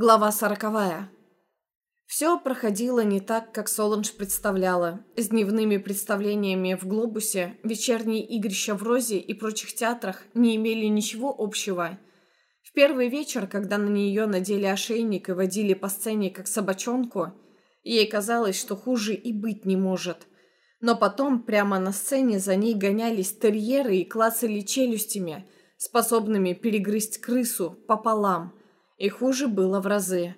Глава сороковая. Все проходило не так, как Соланж представляла. С дневными представлениями в «Глобусе» вечерние игрища в «Розе» и прочих театрах не имели ничего общего. В первый вечер, когда на нее надели ошейник и водили по сцене как собачонку, ей казалось, что хуже и быть не может. Но потом прямо на сцене за ней гонялись терьеры и клацали челюстями, способными перегрызть крысу пополам – и хуже было в разы.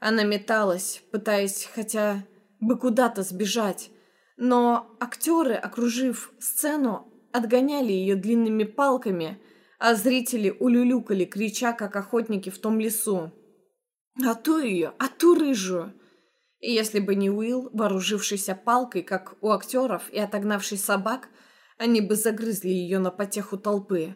Она металась, пытаясь хотя бы куда-то сбежать. Но актеры, окружив сцену, отгоняли ее длинными палками, а зрители улюлюкали, крича, как охотники в том лесу. «А ту ее! А ту рыжую!» И если бы не Уилл, вооружившийся палкой, как у актеров, и отогнавший собак, они бы загрызли ее на потеху толпы.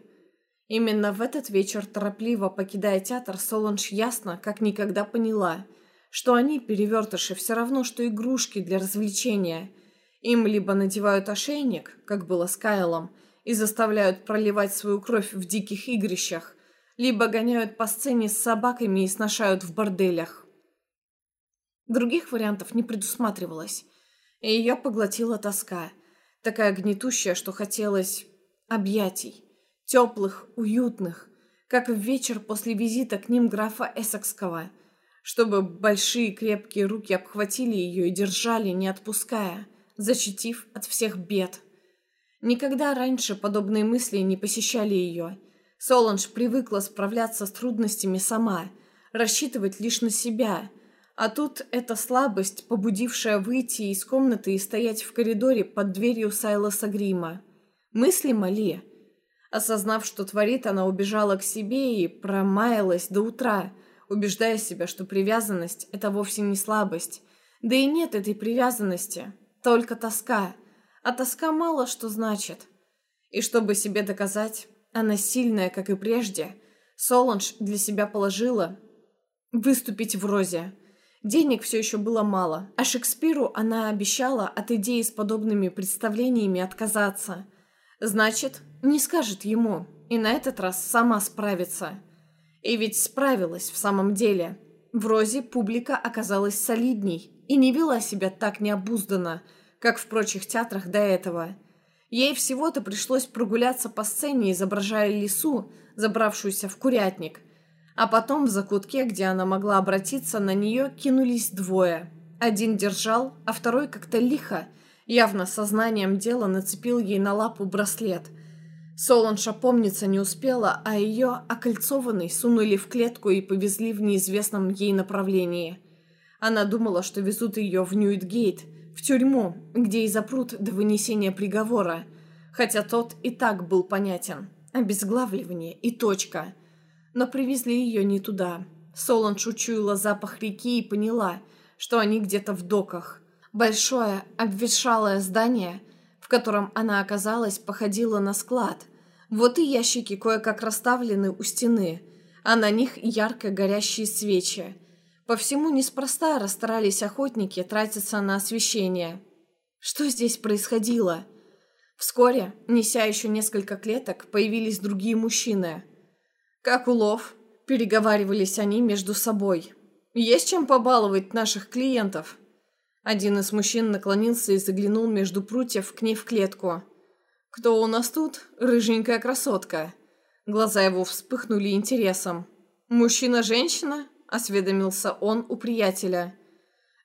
Именно в этот вечер, торопливо покидая театр, Соланж ясно, как никогда поняла, что они, перевертыши, все равно, что игрушки для развлечения. Им либо надевают ошейник, как было с Кайлом, и заставляют проливать свою кровь в диких игрищах, либо гоняют по сцене с собаками и сношают в борделях. Других вариантов не предусматривалось, и ее поглотила тоска, такая гнетущая, что хотелось объятий теплых, уютных, как в вечер после визита к ним графа Эссекского, чтобы большие крепкие руки обхватили ее и держали, не отпуская, защитив от всех бед. Никогда раньше подобные мысли не посещали ее. Соланж привыкла справляться с трудностями сама, рассчитывать лишь на себя. А тут эта слабость, побудившая выйти из комнаты и стоять в коридоре под дверью Сайлоса Грима. Мыслимо ли? Осознав, что творит, она убежала к себе и промаялась до утра, убеждая себя, что привязанность – это вовсе не слабость. Да и нет этой привязанности, только тоска. А тоска мало что значит. И чтобы себе доказать, она сильная, как и прежде, Соланж для себя положила выступить в Розе. Денег все еще было мало, а Шекспиру она обещала от идеи с подобными представлениями отказаться – Значит, не скажет ему, и на этот раз сама справится. И ведь справилась в самом деле. В Розе публика оказалась солидней и не вела себя так необузданно, как в прочих театрах до этого. Ей всего-то пришлось прогуляться по сцене, изображая лису, забравшуюся в курятник. А потом в закутке, где она могла обратиться, на нее кинулись двое. Один держал, а второй как-то лихо – явно сознанием дела нацепил ей на лапу браслет. Соланж опомниться не успела, а ее, окольцованный, сунули в клетку и повезли в неизвестном ей направлении. Она думала, что везут ее в Ньюитгейт, в тюрьму, где и запрут до вынесения приговора, хотя тот и так был понятен. Обезглавливание и точка. Но привезли ее не туда. Соланж учуяла запах реки и поняла, что они где-то в доках – Большое, обветшалое здание, в котором она оказалась, походило на склад. Вот и ящики кое-как расставлены у стены, а на них ярко горящие свечи. По всему неспроста расстарались охотники тратиться на освещение. Что здесь происходило? Вскоре, неся еще несколько клеток, появились другие мужчины. «Как улов?» – переговаривались они между собой. «Есть чем побаловать наших клиентов?» Один из мужчин наклонился и заглянул между прутьев к ней в клетку. «Кто у нас тут? Рыженькая красотка». Глаза его вспыхнули интересом. «Мужчина-женщина?» – осведомился он у приятеля.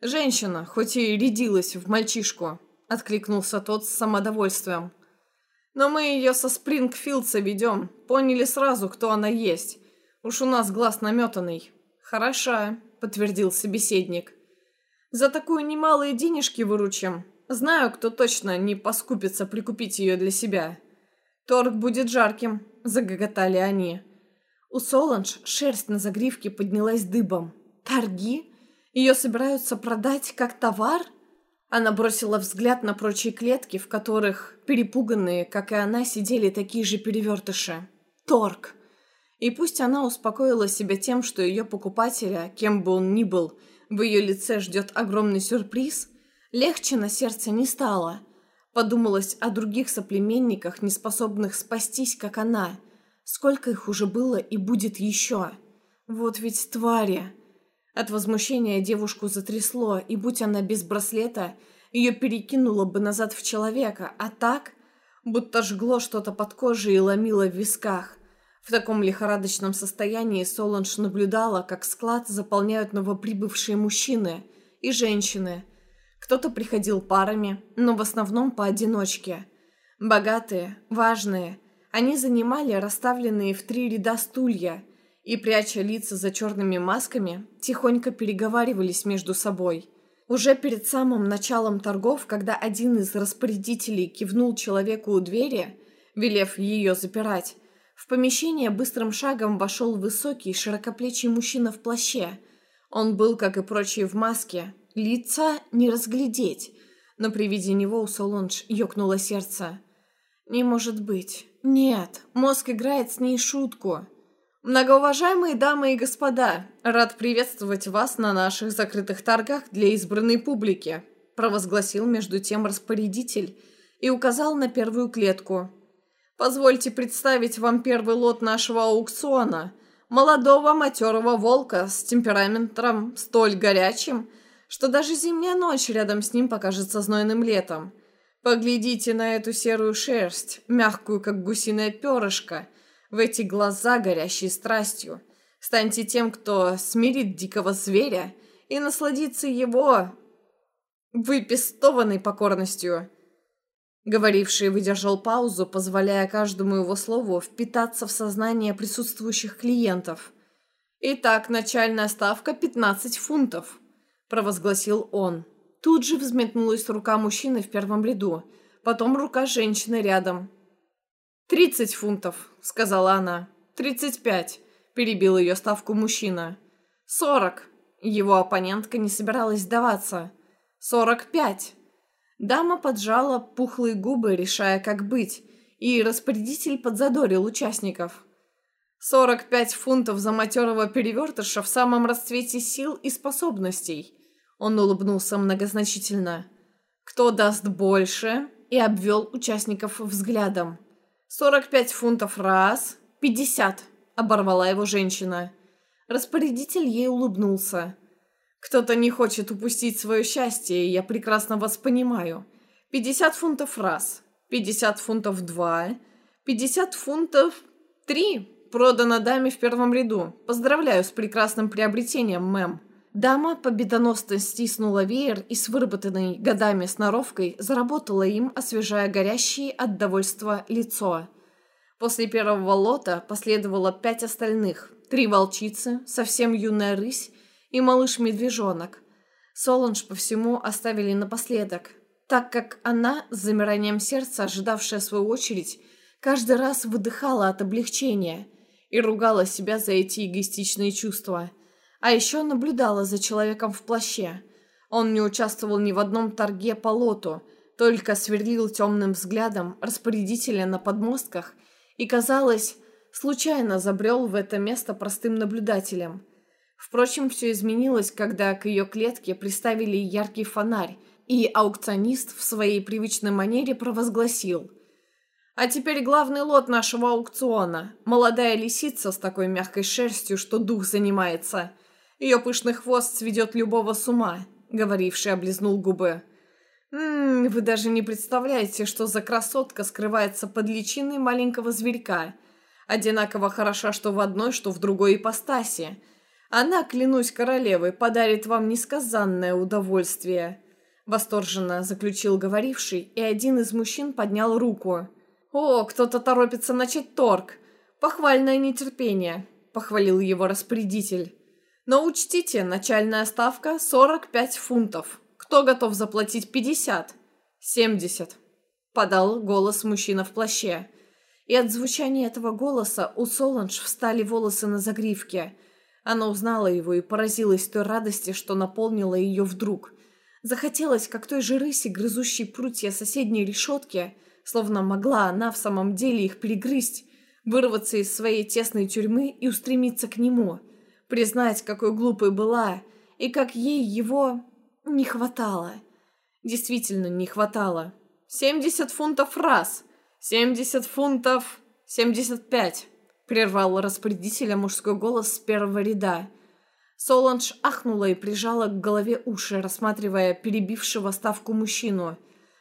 «Женщина, хоть и рядилась в мальчишку», – откликнулся тот с самодовольствием. «Но мы ее со Спрингфилдса ведем. Поняли сразу, кто она есть. Уж у нас глаз наметанный». «Хороша», – подтвердил собеседник. За такую немалые денежки выручим. Знаю, кто точно не поскупится прикупить ее для себя. Торг будет жарким, загоготали они. У Соланж шерсть на загривке поднялась дыбом. Торги? Ее собираются продать как товар? Она бросила взгляд на прочие клетки, в которых, перепуганные, как и она, сидели такие же перевертыши. Торг. И пусть она успокоила себя тем, что ее покупателя, кем бы он ни был, в ее лице ждет огромный сюрприз, легче на сердце не стало. Подумалось о других соплеменниках, не способных спастись, как она. Сколько их уже было и будет еще. Вот ведь твари. От возмущения девушку затрясло, и будь она без браслета, ее перекинуло бы назад в человека, а так, будто жгло что-то под кожей и ломило в висках. В таком лихорадочном состоянии Соланж наблюдала, как склад заполняют новоприбывшие мужчины и женщины. Кто-то приходил парами, но в основном поодиночке. Богатые, важные, они занимали расставленные в три ряда стулья – и, пряча лица за черными масками, тихонько переговаривались между собой. Уже перед самым началом торгов, когда один из распорядителей кивнул человеку у двери, велев ее запирать, в помещение быстрым шагом вошел высокий, широкоплечий мужчина в плаще. Он был, как и прочие, в маске. Лица не разглядеть, но при виде него у Солонж ёкнуло сердце. «Не может быть. Нет, мозг играет с ней шутку». Многоуважаемые дамы и господа, рад приветствовать вас на наших закрытых торгах для избранной публики, провозгласил между тем распорядитель и указал на первую клетку. Позвольте представить вам первый лот нашего аукциона. Молодого матерого волка с темпераментом столь горячим, что даже зимняя ночь рядом с ним покажется знойным летом. Поглядите на эту серую шерсть, мягкую, как гусиное перышко, в эти глаза, горящие страстью. Станьте тем, кто смирит дикого зверя и насладится его выпестованной покорностью. Говоривший выдержал паузу, позволяя каждому его слову впитаться в сознание присутствующих клиентов. «Итак, начальная ставка 15 фунтов», – провозгласил он. Тут же взметнулась рука мужчины в первом ряду, потом рука женщины рядом – «Тридцать фунтов», — сказала она. «Тридцать пять», — перебил ее ставку мужчина. «Сорок». Его оппонентка не собиралась сдаваться. «Сорок пять». Дама поджала пухлые губы, решая, как быть, и распорядитель подзадорил участников. «Сорок пять фунтов за матерого перевертыша в самом расцвете сил и способностей». Он улыбнулся многозначительно. «Кто даст больше?» и обвел участников взглядом. «Сорок пять фунтов раз, пятьдесят», — оборвала его женщина. Распорядитель ей улыбнулся. «Кто-то не хочет упустить свое счастье, и я прекрасно вас понимаю. Пятьдесят фунтов раз, пятьдесят фунтов два, пятьдесят фунтов три. Продано даме в первом ряду. Поздравляю с прекрасным приобретением, мэм». Дама победоносно стиснула веер и с выработанной годами сноровкой заработала им, освежая горящее от довольства лицо. После первого лота последовало пять остальных. Три волчицы, совсем юная рысь и малыш-медвежонок. Соланж по всему оставили напоследок, так как она, с замиранием сердца, ожидавшая свою очередь, каждый раз выдыхала от облегчения и ругала себя за эти эгоистичные чувства – а еще наблюдала за человеком в плаще. Он не участвовал ни в одном торге по лоту, только сверлил темным взглядом распорядителя на подмостках и, казалось, случайно забрел в это место простым наблюдателем. Впрочем, все изменилось, когда к ее клетке приставили яркий фонарь, и аукционист в своей привычной манере провозгласил «А теперь главный лот нашего аукциона. Молодая лисица с такой мягкой шерстью, что дух занимается. Ее пышный хвост сведет любого с ума», — говоривший облизнул губы. «Ммм, вы даже не представляете, что за красотка скрывается под личиной маленького зверька. Одинаково хороша что в одной, что в другой ипостаси. Она, клянусь королевой, подарит вам несказанное удовольствие», — восторженно заключил говоривший, и один из мужчин поднял руку. «О, кто-то торопится начать торг. Похвальное нетерпение», — похвалил его распорядитель. Но учтите, начальная ставка 45 фунтов. Кто готов заплатить 50? 70. Подал голос мужчина в плаще. И от звучания этого голоса у Соланж встали волосы на загривке. Она узнала его и поразилась той радости, что наполнила ее вдруг. Захотелось, как той же рыси, грызущей прутья соседней решетки, словно могла она в самом деле их перегрызть, вырваться из своей тесной тюрьмы и устремиться к нему – признать, какой глупой была, и как ей его не хватало. Действительно не хватало. «Семьдесят фунтов раз! Семьдесят фунтов! Семьдесят пять!» Прервал распорядителя мужской голос с первого ряда. Соланж ахнула и прижала к голове уши, рассматривая перебившего ставку мужчину.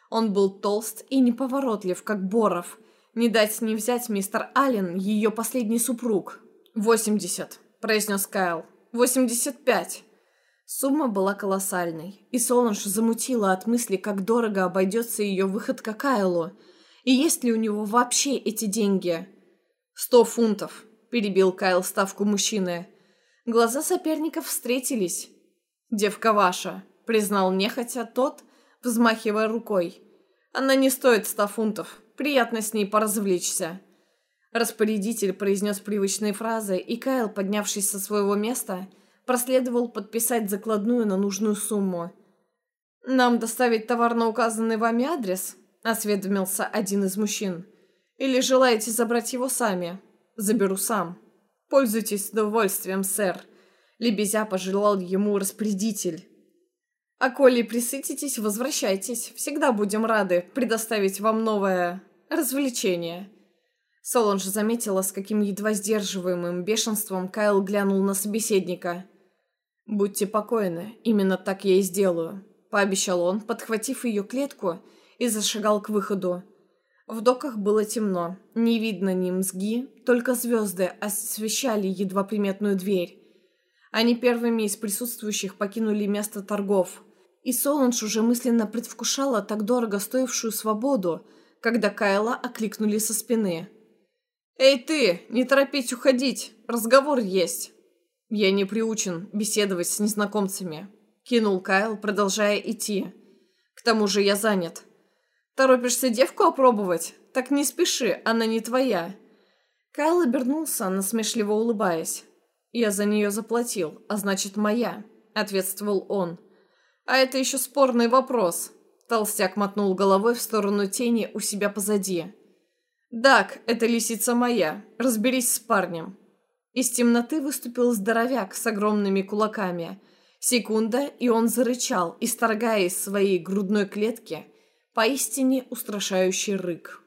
Он был толст и неповоротлив, как Боров. Не дать не взять мистер Аллен, ее последний супруг. «Восемьдесят», — произнес Кайл. «Восемьдесят пять». Сумма была колоссальной, и Соланж замутила от мысли, как дорого обойдется ее выход к Кайлу. И есть ли у него вообще эти деньги? «Сто фунтов», — перебил Кайл ставку мужчины. Глаза соперников встретились. «Девка ваша», — признал нехотя тот, взмахивая рукой. «Она не стоит ста фунтов. Приятно с ней поразвлечься». Распорядитель произнес привычные фразы, и Кайл, поднявшись со своего места, — проследовал подписать закладную на нужную сумму. «Нам доставить товар на указанный вами адрес?» – осведомился один из мужчин. «Или желаете забрать его сами?» «Заберу сам». «Пользуйтесь удовольствием, сэр», – лебезя пожелал ему распорядитель. «А коли присытитесь, возвращайтесь. Всегда будем рады предоставить вам новое развлечение». Солонж заметила, с каким едва сдерживаемым бешенством Кайл глянул на собеседника. «Будьте покойны, именно так я и сделаю», — пообещал он, подхватив ее клетку и зашагал к выходу. В доках было темно, не видно ни мзги, только звезды освещали едва приметную дверь. Они первыми из присутствующих покинули место торгов, и Соланж уже мысленно предвкушала так дорого стоившую свободу, когда Кайла окликнули со спины. «Эй ты, не торопись уходить, разговор есть!» «Я не приучен беседовать с незнакомцами», — кинул Кайл, продолжая идти. «К тому же я занят». «Торопишься девку опробовать? Так не спеши, она не твоя». Кайл обернулся, насмешливо улыбаясь. «Я за нее заплатил, а значит, моя», — ответствовал он. «А это еще спорный вопрос». Толстяк мотнул головой в сторону тени у себя позади. «Дак, эта лисица моя. Разберись с парнем». Из темноты выступил здоровяк с огромными кулаками. Секунда, и он зарычал, исторгая из своей грудной клетки поистине устрашающий рык.